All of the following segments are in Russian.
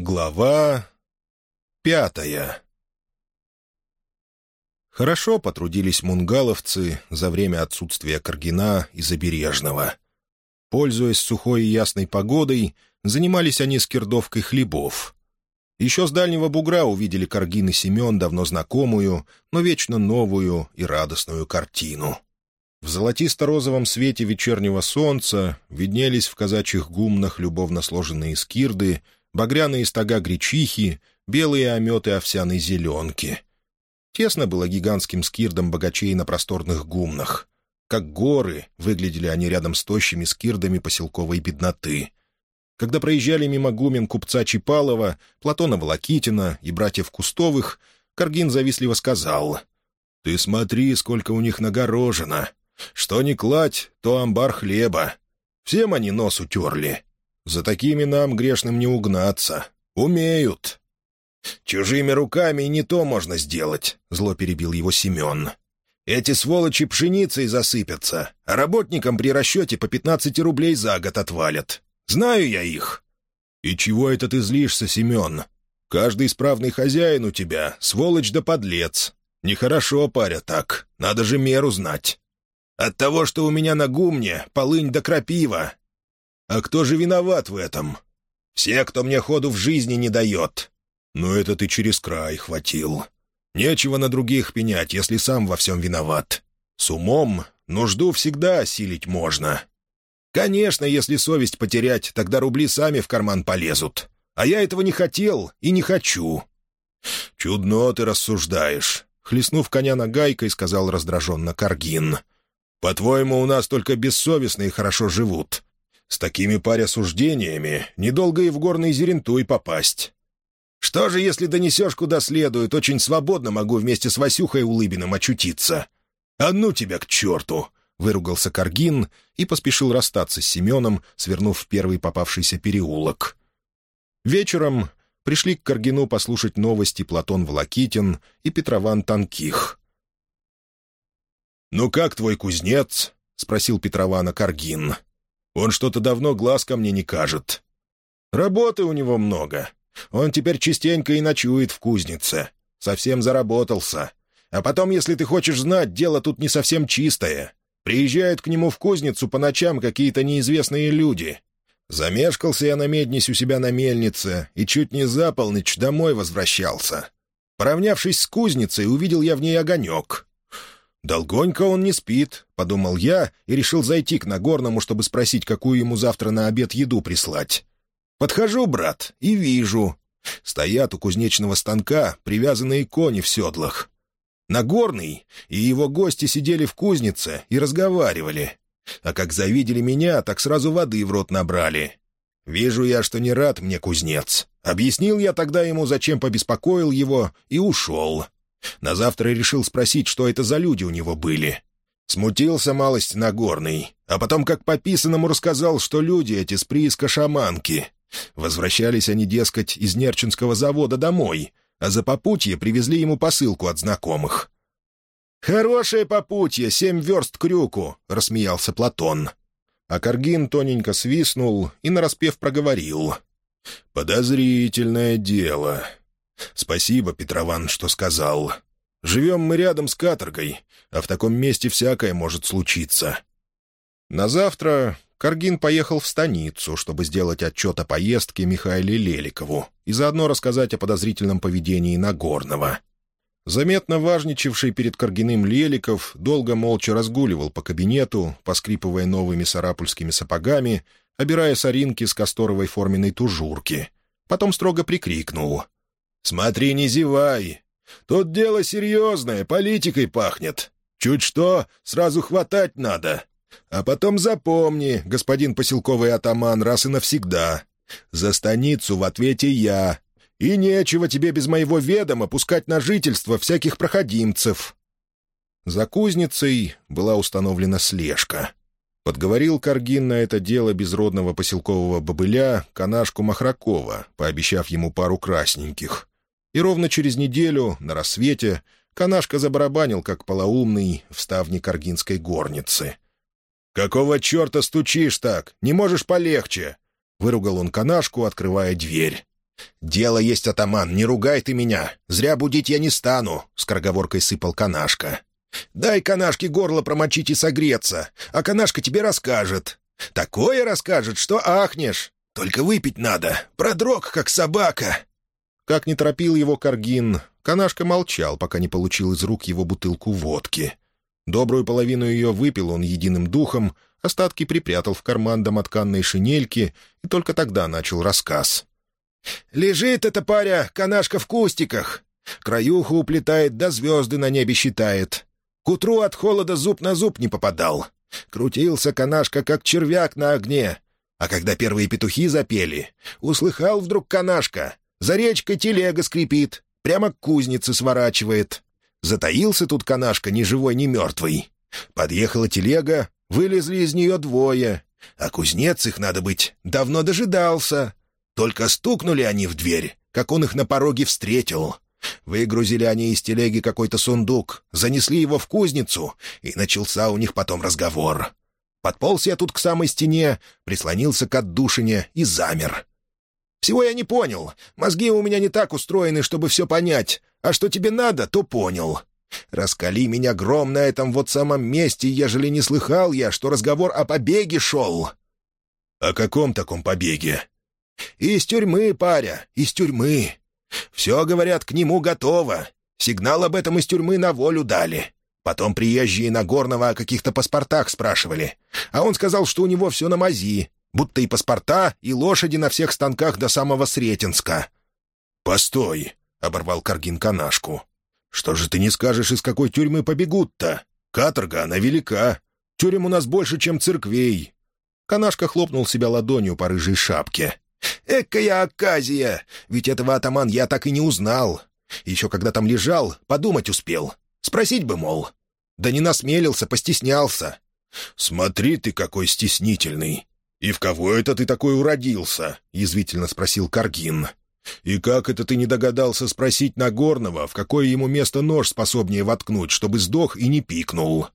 Глава пятая Хорошо потрудились мунгаловцы за время отсутствия Каргина и Забережного. Пользуясь сухой и ясной погодой, занимались они скирдовкой хлебов. Еще с дальнего бугра увидели Каргин и Семен давно знакомую, но вечно новую и радостную картину. В золотисто-розовом свете вечернего солнца виднелись в казачьих гумнах любовно сложенные скирды — багряные стога гречихи, белые ометы овсяной зеленки. Тесно было гигантским скирдом богачей на просторных гумнах. Как горы выглядели они рядом с тощими скирдами поселковой бедноты. Когда проезжали мимо гумен купца Чипалова, Платона Волокитина и братьев Кустовых, Каргин завистливо сказал, «Ты смотри, сколько у них нагорожено. Что ни кладь, то амбар хлеба. Всем они нос утерли. За такими нам, грешным, не угнаться. Умеют». «Чужими руками и не то можно сделать», — зло перебил его Семен. «Эти сволочи пшеницей засыпятся, а работникам при расчете по пятнадцати рублей за год отвалят. Знаю я их». «И чего это ты злишься, Семен? Каждый исправный хозяин у тебя — сволочь да подлец. Нехорошо, паря, так. Надо же меру знать. От того, что у меня на гумне полынь да крапива, а кто же виноват в этом? Все, кто мне ходу в жизни не дает. Но это ты через край хватил. Нечего на других пенять, если сам во всем виноват. С умом нужду всегда осилить можно. Конечно, если совесть потерять, тогда рубли сами в карман полезут. А я этого не хотел и не хочу. «Чудно ты рассуждаешь», — хлестнув коня нагайкой, сказал раздраженно Каргин. «По-твоему, у нас только бессовестные хорошо живут. С такими паря суждениями недолго и в горный Зерентуй попасть. Что же, если донесешь куда следует, очень свободно могу вместе с Васюхой Улыбиным очутиться. А ну тебя к черту!» — выругался Каргин и поспешил расстаться с Семеном, свернув в первый попавшийся переулок. Вечером пришли к Каргину послушать новости Платон Волокитин и Петрован Танких. «Ну как твой кузнец?» — спросил Петрована Каргин. Он что-то давно глаз ко мне не кажет. Работы у него много. Он теперь частенько и ночует в кузнице. Совсем заработался. А потом, если ты хочешь знать, дело тут не совсем чистое. Приезжают к нему в кузницу по ночам какие-то неизвестные люди. Замешкался я на меднись у себя на мельнице и чуть не за полночь домой возвращался. Поравнявшись с кузницей, увидел я в ней огонек. «Долгонько он не спит», — подумал я и решил зайти к Нагорному, чтобы спросить, какую ему завтра на обед еду прислать. Подхожу, брат, и вижу. Стоят у кузнечного станка привязанные кони в седлах. Нагорный и его гости сидели в кузнице и разговаривали. А как завидели меня, так сразу воды в рот набрали. Вижу я, что не рад мне кузнец. Объяснил я тогда ему, зачем побеспокоил его, и ушел. На завтра решил спросить, что это за люди у него были. Смутился малость Нагорный, а потом как по писанному рассказал, что люди эти с прииска шаманки. Возвращались они, дескать, из Нерчинского завода домой, а за попутье привезли ему посылку от знакомых. «Хорошее попутье, семь верст крюку», — рассмеялся Платон. А Каргин тоненько свистнул и нараспев проговорил. «Подозрительное дело. «Спасибо, Петрован, что сказал. Живем мы рядом с каторгой, а в таком месте всякое может случиться». На завтра Каргин поехал в станицу, чтобы сделать отчет о поездке Михаиле Леликову и заодно рассказать о подозрительном поведении Нагорного. Заметно важничавший перед Каргиным Леликов долго молча разгуливал по кабинету, поскрипывая новыми сарапульскими сапогами, обирая соринки с касторовой форменной тужурки. Потом строго прикрикнул — «Смотри, не зевай. Тут дело серьезное, политикой пахнет. Чуть что, сразу хватать надо. А потом запомни, господин поселковый атаман, раз и навсегда. За станицу в ответе я. И нечего тебе без моего ведома пускать на жительство всяких проходимцев». За кузницей была установлена слежка. Подговорил Каргин на это дело безродного поселкового бобыля, канашку Махракова, пообещав ему пару красненьких. И ровно через неделю, на рассвете, канашка забарабанил, как полоумный, в ставни Каргинской горницы. «Какого черта стучишь так? Не можешь полегче?» — выругал он канашку, открывая дверь. «Дело есть, атаман, не ругай ты меня. Зря будить я не стану», — скороговоркой сыпал канашка. «Дай канашке горло промочить и согреться, а канашка тебе расскажет. Такое расскажет, что ахнешь. Только выпить надо, продрог, как собака». Как не торопил его Каргин, канашка молчал, пока не получил из рук его бутылку водки. Добрую половину ее выпил он единым духом, остатки припрятал в карман домотканной шинельки и только тогда начал рассказ. «Лежит эта паря, канашка в кустиках. Краюху уплетает, да звезды на небе считает. К утру от холода зуб на зуб не попадал. Крутился канашка, как червяк на огне. А когда первые петухи запели, услыхал вдруг канашка. За речкой телега скрипит, прямо к кузнице сворачивает. Затаился тут канашка, ни живой, ни мертвый. Подъехала телега, вылезли из нее двое. А кузнец их, надо быть, давно дожидался. Только стукнули они в дверь, как он их на пороге встретил. Выгрузили они из телеги какой-то сундук, занесли его в кузницу, и начался у них потом разговор. Подполз я тут к самой стене, прислонился к отдушине и замер. Всего я не понял. Мозги у меня не так устроены, чтобы все понять. А что тебе надо, то понял. Раскали меня гром на этом вот самом месте, ежели не слыхал я, что разговор о побеге шел. «О каком таком побеге?» «Из тюрьмы, паря, из тюрьмы. Все, говорят, к нему готово. Сигнал об этом из тюрьмы на волю дали. Потом приезжие Нагорного о каких-то паспортах спрашивали. А он сказал, что у него все на мази, будто и паспорта, и лошади на всех станках до самого Сретенска». «Постой», — оборвал Каргин канашку. «Что же ты не скажешь, из какой тюрьмы побегут-то? Каторга, она велика. Тюрем у нас больше, чем церквей». Канашка хлопнул себя ладонью по рыжей шапке. «Экая оказия! Ведь этого атаман я так и не узнал. Еще когда там лежал, подумать успел. Спросить бы, мол. Да не насмелился, постеснялся». «Смотри ты, какой стеснительный! И в кого это ты такой уродился?» — язвительно спросил Каргин. «И как это ты не догадался спросить Нагорного, в какое ему место нож способнее воткнуть, чтобы сдох и не пикнул?»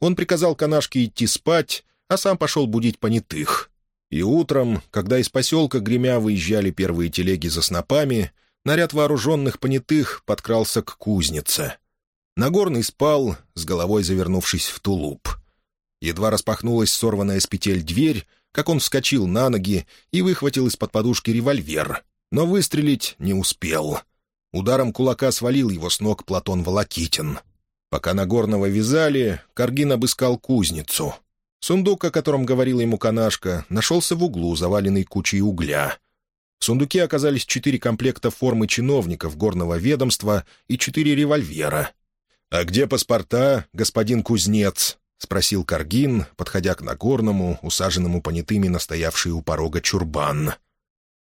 Он приказал канашке идти спать, а сам пошел будить понятых. И утром, когда из поселка гремя выезжали первые телеги за снопами, наряд вооруженных понятых подкрался к кузнице. Нагорный спал, с головой завернувшись в тулуп. Едва распахнулась сорванная с петель дверь, как он вскочил на ноги и выхватил из-под подушки револьвер, но выстрелить не успел. Ударом кулака свалил его с ног Платон Волокитин. Пока Нагорного вязали, Каргин обыскал кузницу. Сундук, о котором говорила ему канашка, нашелся в углу, заваленный кучей угля. В сундуке оказались четыре комплекта формы чиновников горного ведомства и четыре револьвера. «А где паспорта, господин кузнец?» — спросил Каргин, подходя к Нагорному, усаженному понятыми настоявший у порога чурбан.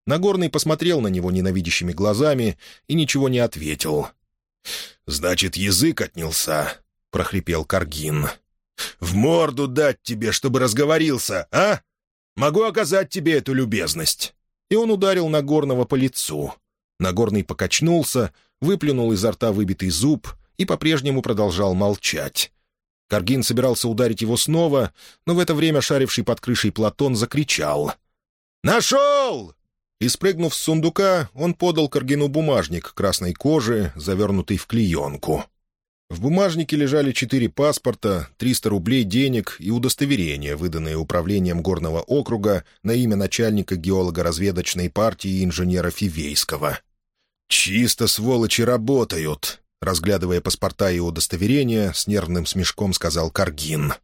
Нагорный посмотрел на него ненавидящими глазами и ничего не ответил. «Значит, язык отнялся», — прохрипел Каргин. В морду дать тебе, чтобы разговорился, а? Могу оказать тебе эту любезность». И он ударил Нагорного по лицу. Нагорный покачнулся, выплюнул изо рта выбитый зуб и по-прежнему продолжал молчать. Каргин собирался ударить его снова, но в это время шаривший под крышей Платон закричал. «Нашел!» И, спрыгнув с сундука, он подал Каргину бумажник красной кожи, завернутый в клеенку. В бумажнике лежали четыре паспорта, 300 рублей денег и удостоверения, выданные управлением горного округа на имя начальника геолого-разведочной партии инженера Фивейского. «Чисто сволочи работают!» Разглядывая паспорта и удостоверения, с нервным смешком сказал Каргин.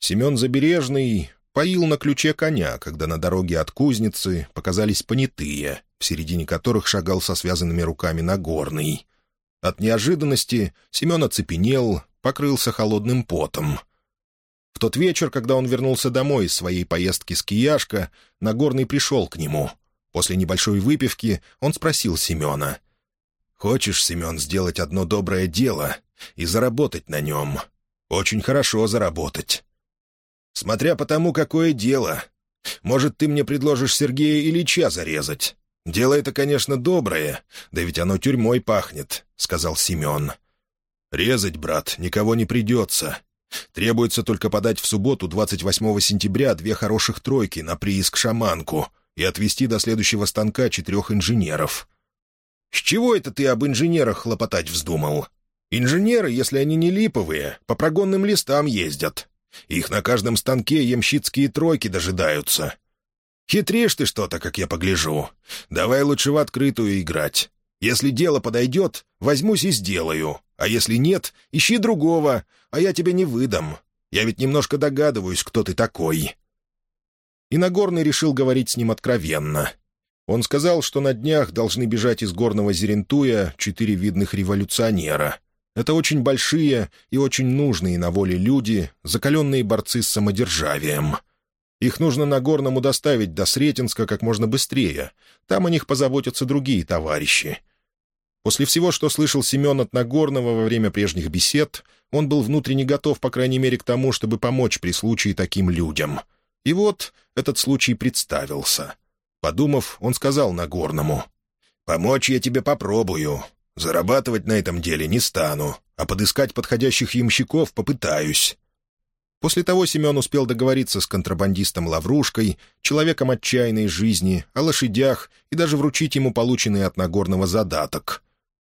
Семен Забережный поил на ключе коня, когда на дороге от кузницы показались понятые, в середине которых шагал со связанными руками Нагорный — от неожиданности Семен оцепенел, покрылся холодным потом. В тот вечер, когда он вернулся домой из своей поездки с Кияшка, Нагорный пришел к нему. После небольшой выпивки он спросил Семена. «Хочешь, Семен, сделать одно доброе дело и заработать на нем? Очень хорошо заработать. Смотря по тому, какое дело. Может, ты мне предложишь Сергея Ильича зарезать? Дело это, конечно, доброе, да ведь оно тюрьмой пахнет», — сказал Семен. «Резать, брат, никого не придется. Требуется только подать в субботу, 28 сентября, две хороших тройки на прииск шаманку, и отвезти до следующего станка четырех инженеров. «С чего это ты об инженерах хлопотать вздумал? Инженеры, если они не липовые, по прогонным листам ездят. Их на каждом станке ямщицкие тройки дожидаются. Хитришь ты что-то, как я погляжу. Давай лучше в открытую играть. Если дело подойдет, возьмусь и сделаю. А если нет, ищи другого, а я тебя не выдам. Я ведь немножко догадываюсь, кто ты такой». И Нагорный решил говорить с ним откровенно. Он сказал, что на днях должны бежать из горного Зерентуя четыре видных революционера. Это очень большие и очень нужные на воле люди, закаленные борцы с самодержавием. Их нужно Нагорному доставить до Сретенска как можно быстрее. Там о них позаботятся другие товарищи. После всего, что слышал Семен от Нагорного во время прежних бесед, он был внутренне готов, по крайней мере, к тому, чтобы помочь при случае таким людям. И вот этот случай представился. Подумав, он сказал Нагорному, «Помочь я тебе попробую. Зарабатывать на этом деле не стану, а подыскать подходящих ямщиков попытаюсь. После того Семен успел договориться с контрабандистом Лаврушкой, человеком отчаянной жизни, о лошадях и даже вручить ему полученный от Нагорного задаток.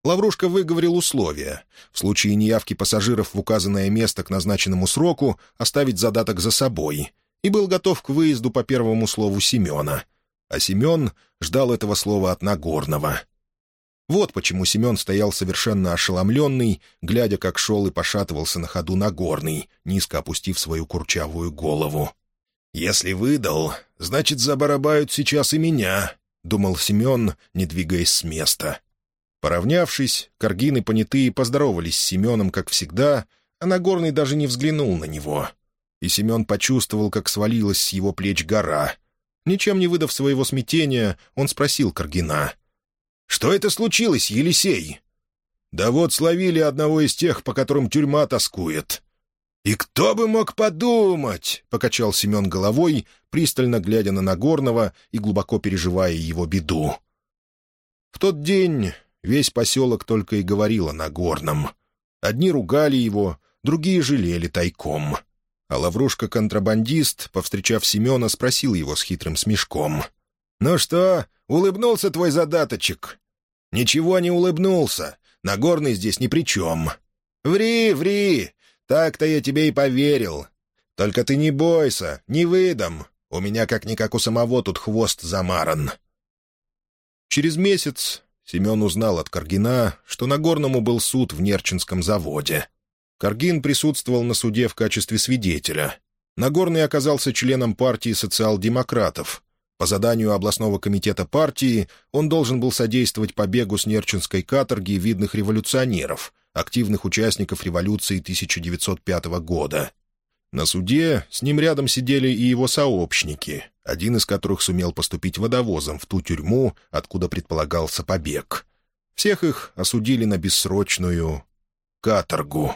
Лаврушка выговорил условия. В случае неявки пассажиров в указанное место к назначенному сроку оставить задаток за собой. И был готов к выезду по первому слову Семена. А Семен ждал этого слова от Нагорного — вот почему Семен стоял совершенно ошеломленный, глядя, как шел и пошатывался на ходу Нагорный, низко опустив свою курчавую голову. «Если выдал, значит, забарабают сейчас и меня», — думал Семен, не двигаясь с места. Поравнявшись, Каргин и понятые поздоровались с Семеном, как всегда, а Нагорный даже не взглянул на него. И Семен почувствовал, как свалилась с его плеч гора. Ничем не выдав своего смятения, он спросил Каргина — «Что это случилось, Елисей?» «Да вот словили одного из тех, по которым тюрьма тоскует». «И кто бы мог подумать?» — покачал Семен головой, пристально глядя на Нагорного и глубоко переживая его беду. В тот день весь поселок только и говорил о Нагорном. Одни ругали его, другие жалели тайком. А Лаврушка-контрабандист, повстречав Семена, спросил его с хитрым смешком. «Ну что, улыбнулся твой задаточек?» «Ничего не улыбнулся. Нагорный здесь ни при чем». «Ври, ври! Так-то я тебе и поверил. Только ты не бойся, не выдам. У меня как-никак у самого тут хвост замаран». Через месяц Семен узнал от Каргина, что Нагорному был суд в Нерчинском заводе. Каргин присутствовал на суде в качестве свидетеля. Нагорный оказался членом партии социал-демократов, по заданию областного комитета партии он должен был содействовать побегу с Нерчинской каторги видных революционеров, активных участников революции 1905 года. На суде с ним рядом сидели и его сообщники, один из которых сумел поступить водовозом в ту тюрьму, откуда предполагался побег. Всех их осудили на бессрочную каторгу.